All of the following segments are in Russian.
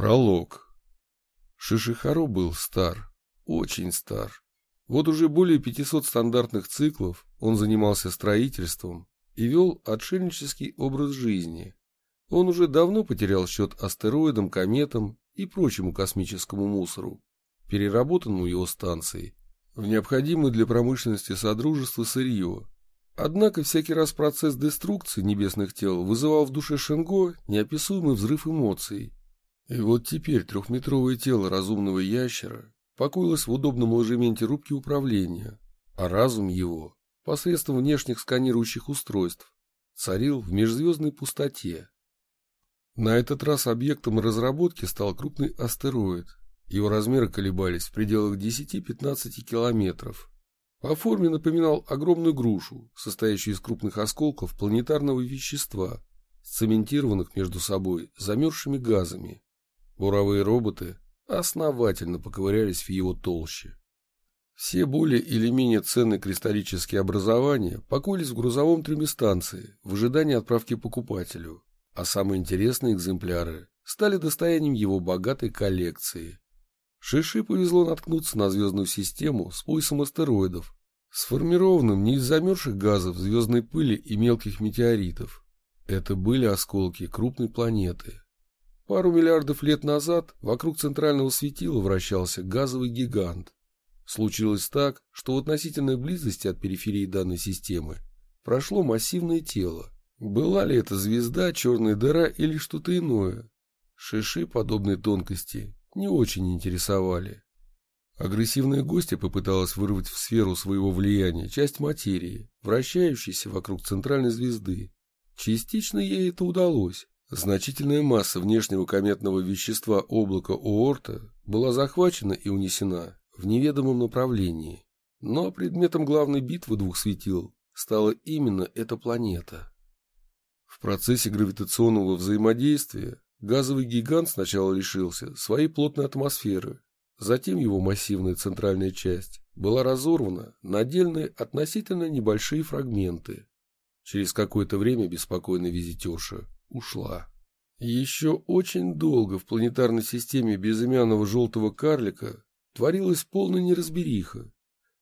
Пролог. Шишихаро был стар, очень стар. Вот уже более 500 стандартных циклов он занимался строительством и вел отшельнический образ жизни. Он уже давно потерял счет астероидам, кометам и прочему космическому мусору, переработанному его станцией, в необходимое для промышленности содружества сырье. Однако всякий раз процесс деструкции небесных тел вызывал в душе Шенго неописуемый взрыв эмоций, и вот теперь трехметровое тело разумного ящера покоилось в удобном ложементе рубки управления, а разум его, посредством внешних сканирующих устройств, царил в межзвездной пустоте. На этот раз объектом разработки стал крупный астероид. Его размеры колебались в пределах 10-15 километров. По форме напоминал огромную грушу, состоящую из крупных осколков планетарного вещества, сцементированных между собой замерзшими газами. Буровые роботы основательно поковырялись в его толще. Все более или менее ценные кристаллические образования покоились в грузовом трюме станции в ожидании отправки покупателю, а самые интересные экземпляры стали достоянием его богатой коллекции. Шиши повезло наткнуться на звездную систему с поясом астероидов, сформированным не из замерзших газов, звездной пыли и мелких метеоритов. Это были осколки крупной планеты, Пару миллиардов лет назад вокруг центрального светила вращался газовый гигант. Случилось так, что в относительной близости от периферии данной системы прошло массивное тело. Была ли это звезда, черная дыра или что-то иное? Шиши подобной тонкости не очень интересовали. Агрессивная гостья попыталась вырвать в сферу своего влияния часть материи, вращающейся вокруг центральной звезды. Частично ей это удалось, Значительная масса внешнего кометного вещества облака Оорта была захвачена и унесена в неведомом направлении. Но предметом главной битвы двух светил стала именно эта планета. В процессе гравитационного взаимодействия газовый гигант сначала лишился своей плотной атмосферы, затем его массивная центральная часть была разорвана на отдельные относительно небольшие фрагменты. Через какое-то время беспокойная визитерша ушла. Еще очень долго в планетарной системе безымянного желтого карлика творилась полная неразбериха.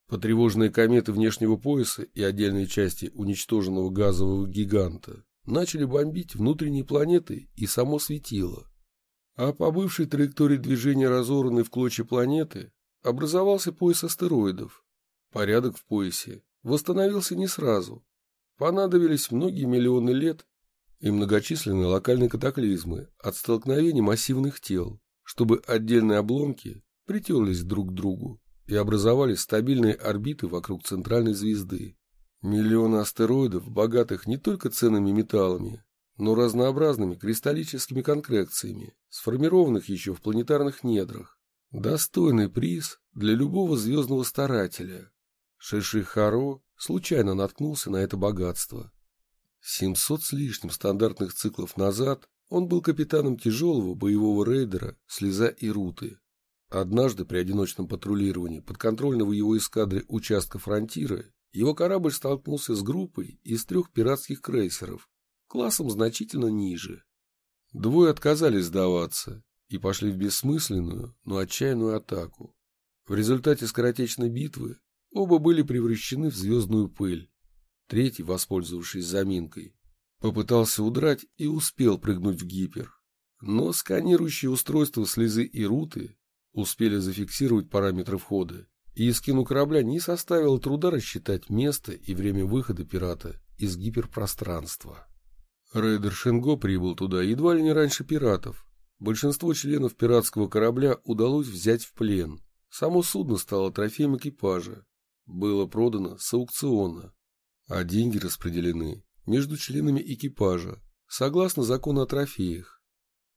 Потревоженные кометы внешнего пояса и отдельные части уничтоженного газового гиганта начали бомбить внутренние планеты и само светило. А по бывшей траектории движения разорванной в клочья планеты образовался пояс астероидов. Порядок в поясе восстановился не сразу. Понадобились многие миллионы лет и многочисленные локальные катаклизмы от столкновений массивных тел, чтобы отдельные обломки притерлись друг к другу и образовали стабильные орбиты вокруг центральной звезды. Миллионы астероидов, богатых не только ценными металлами, но разнообразными кристаллическими конкрекциями, сформированных еще в планетарных недрах. Достойный приз для любого звездного старателя. Шиши Харо случайно наткнулся на это богатство. Семьсот с лишним стандартных циклов назад он был капитаном тяжелого боевого рейдера «Слеза и Руты». Однажды при одиночном патрулировании подконтрольного его эскадры участка фронтира его корабль столкнулся с группой из трех пиратских крейсеров, классом значительно ниже. Двое отказались сдаваться и пошли в бессмысленную, но отчаянную атаку. В результате скоротечной битвы оба были превращены в звездную пыль. Третий, воспользовавшись заминкой, попытался удрать и успел прыгнуть в гипер. Но сканирующие устройства слезы и руты успели зафиксировать параметры входа, и эскину корабля не составило труда рассчитать место и время выхода пирата из гиперпространства. Рейдер Шенго прибыл туда едва ли не раньше пиратов. Большинство членов пиратского корабля удалось взять в плен. Само судно стало трофеем экипажа. Было продано с аукциона а деньги распределены между членами экипажа, согласно закону о трофеях.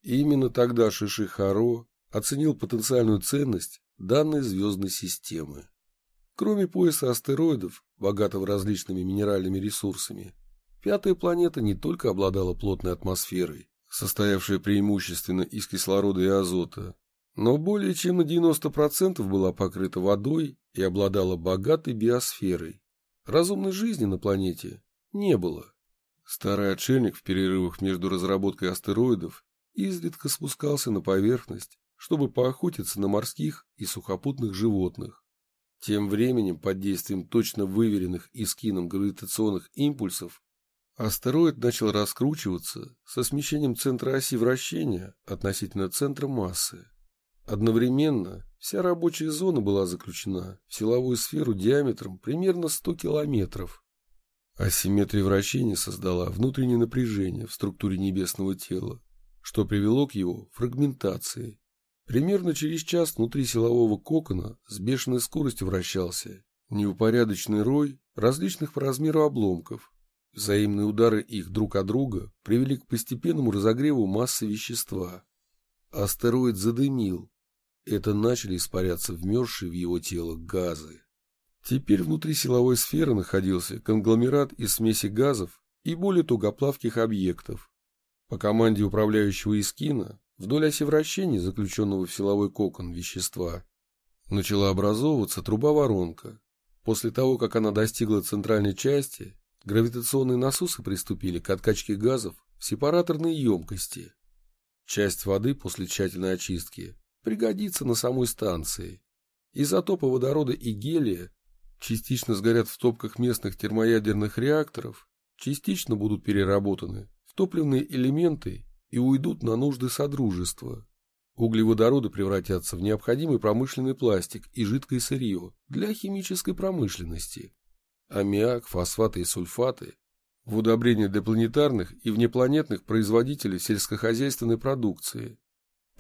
И именно тогда Шиши Харо оценил потенциальную ценность данной звездной системы. Кроме пояса астероидов, богатого различными минеральными ресурсами, пятая планета не только обладала плотной атмосферой, состоявшей преимущественно из кислорода и азота, но более чем на 90% была покрыта водой и обладала богатой биосферой, Разумной жизни на планете не было. Старый отшельник в перерывах между разработкой астероидов изредка спускался на поверхность, чтобы поохотиться на морских и сухопутных животных. Тем временем, под действием точно выверенных искином гравитационных импульсов, астероид начал раскручиваться со смещением центра оси вращения относительно центра массы. Одновременно вся рабочая зона была заключена в силовую сферу диаметром примерно 100 километров. Асимметрия вращения создала внутреннее напряжение в структуре небесного тела, что привело к его фрагментации. Примерно через час внутри силового кокона с бешеной скоростью вращался неупорядочный рой различных по размеру обломков. Взаимные удары их друг от друга привели к постепенному разогреву массы вещества. Астероид задымил. Это начали испаряться вмерзшие в его тело газы. Теперь внутри силовой сферы находился конгломерат из смеси газов и более тугоплавких объектов. По команде управляющего Искина вдоль оси вращения, заключенного в силовой кокон вещества, начала образовываться труба-воронка. После того, как она достигла центральной части, гравитационные насосы приступили к откачке газов в сепараторные емкости. Часть воды после тщательной очистки пригодится на самой станции. Изотопы водорода и гелия частично сгорят в топках местных термоядерных реакторов, частично будут переработаны в топливные элементы и уйдут на нужды Содружества. Углеводороды превратятся в необходимый промышленный пластик и жидкое сырье для химической промышленности. Аммиак, фосфаты и сульфаты в удобрения для планетарных и внепланетных производителей сельскохозяйственной продукции.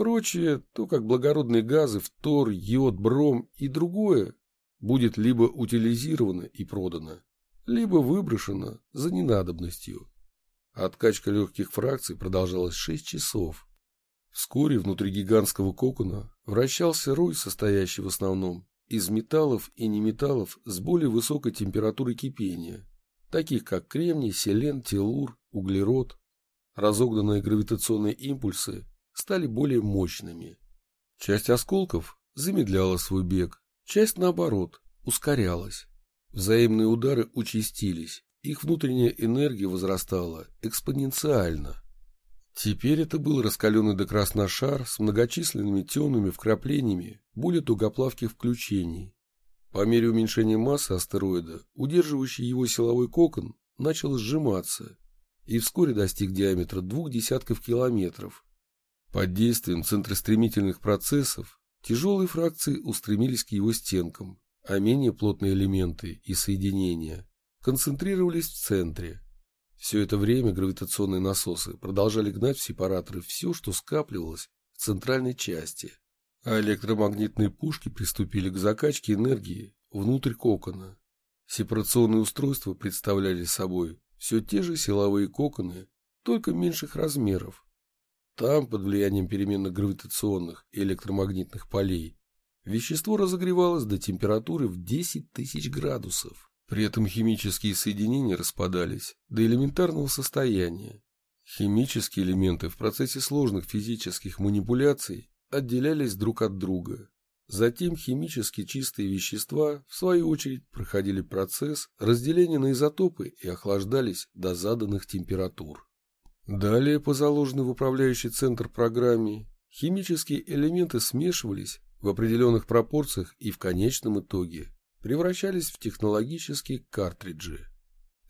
Прочее, то как благородные газы, фтор, йод, бром и другое, будет либо утилизировано и продано, либо выброшено за ненадобностью. Откачка легких фракций продолжалась 6 часов. Вскоре внутри гигантского кокона вращался рой, состоящий в основном из металлов и неметаллов с более высокой температурой кипения, таких как кремний, селен, телур, углерод. Разогнанные гравитационные импульсы стали более мощными. Часть осколков замедляла свой бег, часть, наоборот, ускорялась. Взаимные удары участились, их внутренняя энергия возрастала экспоненциально. Теперь это был раскаленный до красна шар с многочисленными темными вкраплениями более тугоплавких включений. По мере уменьшения массы астероида, удерживающий его силовой кокон начал сжиматься и вскоре достиг диаметра двух десятков километров. Под действием центростремительных процессов тяжелые фракции устремились к его стенкам, а менее плотные элементы и соединения концентрировались в центре. Все это время гравитационные насосы продолжали гнать в сепараторы все, что скапливалось в центральной части, а электромагнитные пушки приступили к закачке энергии внутрь кокона. Сепарационные устройства представляли собой все те же силовые коконы, только меньших размеров. Там, под влиянием переменных гравитационных и электромагнитных полей, вещество разогревалось до температуры в 10 тысяч градусов. При этом химические соединения распадались до элементарного состояния. Химические элементы в процессе сложных физических манипуляций отделялись друг от друга. Затем химически чистые вещества, в свою очередь, проходили процесс разделения на изотопы и охлаждались до заданных температур. Далее, по заложенной в управляющий центр программе, химические элементы смешивались в определенных пропорциях и в конечном итоге превращались в технологические картриджи.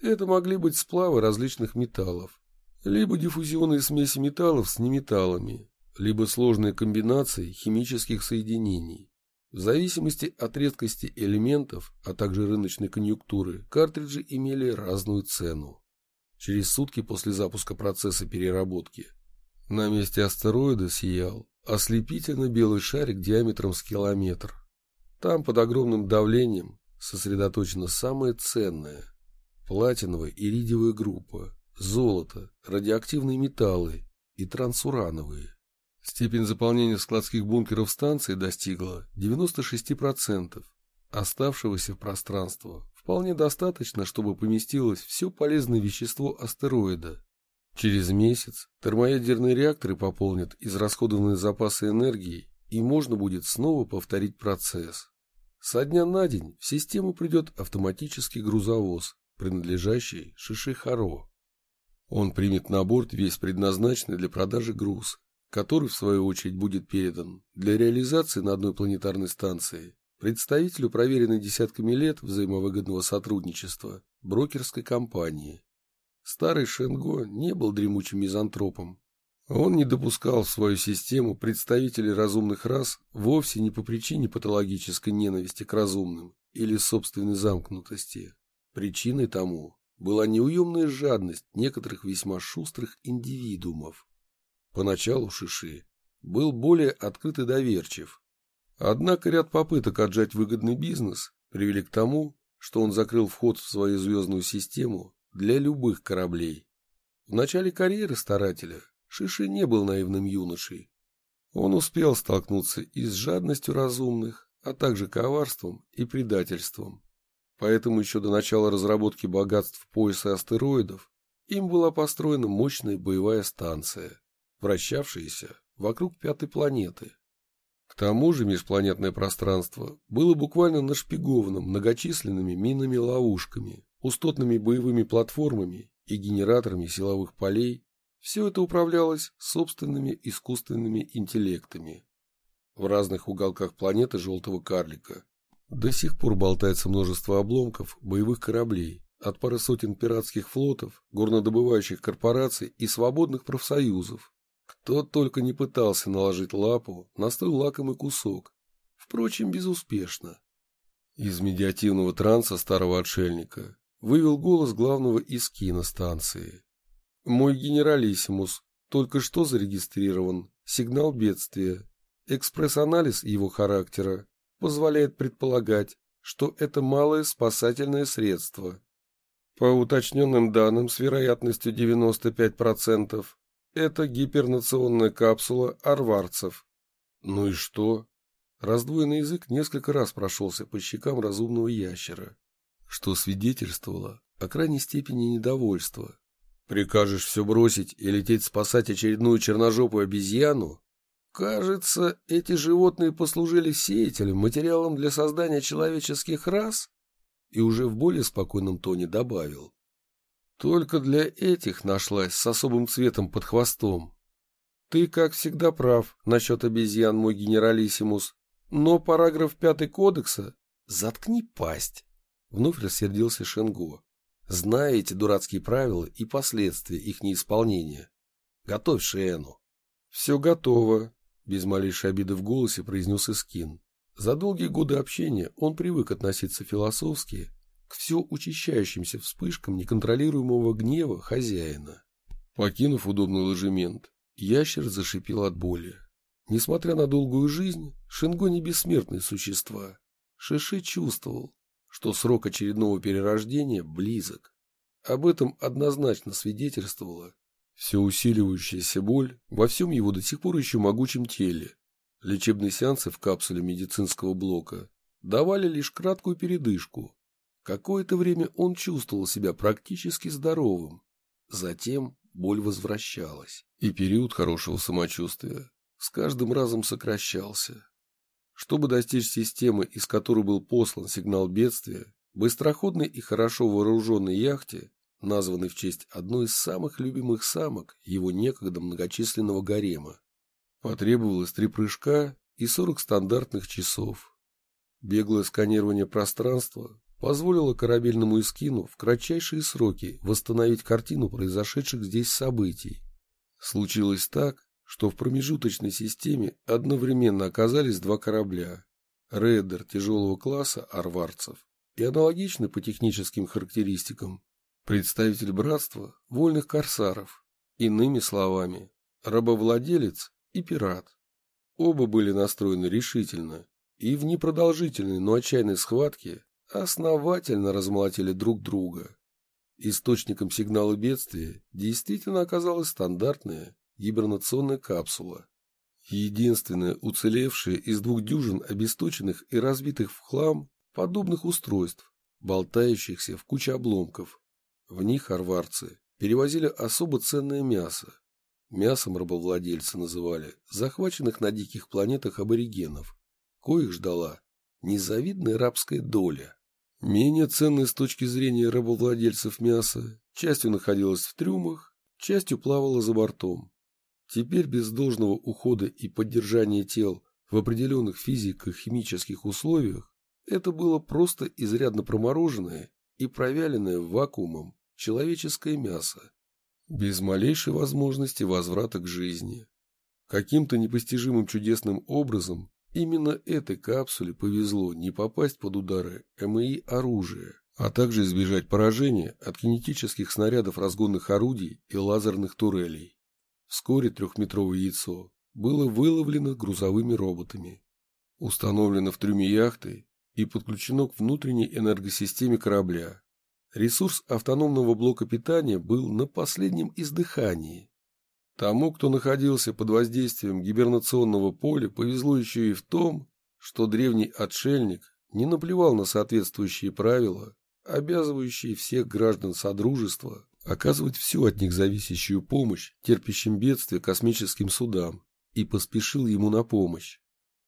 Это могли быть сплавы различных металлов, либо диффузионные смеси металлов с неметаллами, либо сложные комбинации химических соединений. В зависимости от редкости элементов, а также рыночной конъюнктуры, картриджи имели разную цену. Через сутки после запуска процесса переработки на месте астероида сиял ослепительно белый шарик диаметром с километр. Там под огромным давлением сосредоточено самое ценное – платиновая иридиевая группа, золото, радиоактивные металлы и трансурановые. Степень заполнения складских бункеров станции достигла 96%. Оставшегося пространства вполне достаточно, чтобы поместилось все полезное вещество астероида. Через месяц термоядерные реакторы пополнят израсходованные запасы энергии, и можно будет снова повторить процесс. Со дня на день в систему придет автоматический грузовоз, принадлежащий Шишихаро. Он примет на борт весь предназначенный для продажи груз который, в свою очередь, будет передан для реализации на одной планетарной станции представителю проверенной десятками лет взаимовыгодного сотрудничества брокерской компании. Старый Шенго не был дремучим мизантропом. Он не допускал в свою систему представителей разумных рас вовсе не по причине патологической ненависти к разумным или собственной замкнутости. Причиной тому была неуемная жадность некоторых весьма шустрых индивидуумов. Поначалу Шиши был более открыт и доверчив. Однако ряд попыток отжать выгодный бизнес привели к тому, что он закрыл вход в свою звездную систему для любых кораблей. В начале карьеры старателя Шиши не был наивным юношей. Он успел столкнуться и с жадностью разумных, а также коварством и предательством. Поэтому еще до начала разработки богатств пояса астероидов им была построена мощная боевая станция, вращавшаяся вокруг пятой планеты. К тому же межпланетное пространство было буквально нашпиговано многочисленными минами-ловушками, пустотными боевыми платформами и генераторами силовых полей. Все это управлялось собственными искусственными интеллектами. В разных уголках планеты желтого карлика до сих пор болтается множество обломков боевых кораблей, от пары сотен пиратских флотов, горнодобывающих корпораций и свободных профсоюзов, кто только не пытался наложить лапу на столь лакомый кусок. Впрочем, безуспешно. Из медиативного транса старого отшельника вывел голос главного из киностанции. «Мой генералиссимус только что зарегистрирован. Сигнал бедствия. Экспресс-анализ его характера позволяет предполагать, что это малое спасательное средство. По уточненным данным с вероятностью 95%, это гипернационная капсула арварцев. Ну и что? Раздвоенный язык несколько раз прошелся по щекам разумного ящера, что свидетельствовало о крайней степени недовольства. Прикажешь все бросить и лететь спасать очередную черножопую обезьяну? Кажется, эти животные послужили сеятелем, материалом для создания человеческих рас? И уже в более спокойном тоне добавил. Только для этих нашлась с особым цветом под хвостом. Ты, как всегда, прав насчет обезьян, мой генералиссимус. Но параграф пятый кодекса... Заткни пасть! Вновь рассердился Шенго. Зная эти дурацкие правила и последствия их неисполнения. Готовь Шену. Все готово, без малейшей обиды в голосе произнес Искин. За долгие годы общения он привык относиться философски к все учащающимся вспышкам неконтролируемого гнева хозяина. Покинув удобный ложемент, ящер зашипел от боли. Несмотря на долгую жизнь, Шинго не бессмертные существа. Шиши чувствовал, что срок очередного перерождения близок. Об этом однозначно свидетельствовала все усиливающаяся боль во всем его до сих пор еще могучем теле. Лечебные сеансы в капсуле медицинского блока давали лишь краткую передышку, Какое-то время он чувствовал себя практически здоровым. Затем боль возвращалась, и период хорошего самочувствия с каждым разом сокращался. Чтобы достичь системы, из которой был послан сигнал бедствия, быстроходной и хорошо вооруженной яхте, названной в честь одной из самых любимых самок его некогда многочисленного гарема, потребовалось три прыжка и сорок стандартных часов. Беглое сканирование пространства позволило корабельному эскину в кратчайшие сроки восстановить картину произошедших здесь событий. Случилось так, что в промежуточной системе одновременно оказались два корабля – рейдер тяжелого класса арварцев и аналогичный по техническим характеристикам представитель братства вольных корсаров, иными словами, рабовладелец и пират. Оба были настроены решительно, и в непродолжительной, но отчаянной схватке основательно размолотили друг друга. Источником сигнала бедствия действительно оказалась стандартная гибернационная капсула. Единственная уцелевшая из двух дюжин обесточенных и разбитых в хлам подобных устройств, болтающихся в куче обломков. В них арварцы перевозили особо ценное мясо. Мясом рабовладельцы называли захваченных на диких планетах аборигенов, коих ждала незавидная рабская доля. Менее ценное с точки зрения рабовладельцев мясо частью находилось в трюмах, частью плавало за бортом. Теперь без должного ухода и поддержания тел в определенных физико-химических условиях это было просто изрядно промороженное и провяленное вакуумом человеческое мясо, без малейшей возможности возврата к жизни. Каким-то непостижимым чудесным образом именно этой капсуле повезло не попасть под удары МИ оружия, а также избежать поражения от кинетических снарядов разгонных орудий и лазерных турелей. Вскоре трехметровое яйцо было выловлено грузовыми роботами, установлено в трюме яхты и подключено к внутренней энергосистеме корабля. Ресурс автономного блока питания был на последнем издыхании. Тому, кто находился под воздействием гибернационного поля, повезло еще и в том, что древний отшельник не наплевал на соответствующие правила, обязывающие всех граждан Содружества оказывать всю от них зависящую помощь терпящим бедствия космическим судам, и поспешил ему на помощь.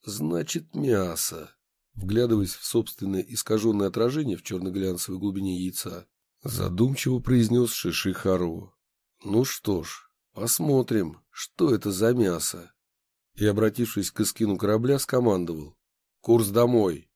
Значит, мясо. Вглядываясь в собственное искаженное отражение в черно-глянцевой глубине яйца, задумчиво произнес Шиши Хару. Ну что ж, посмотрим, что это за мясо. И, обратившись к эскину корабля, скомандовал. Курс домой.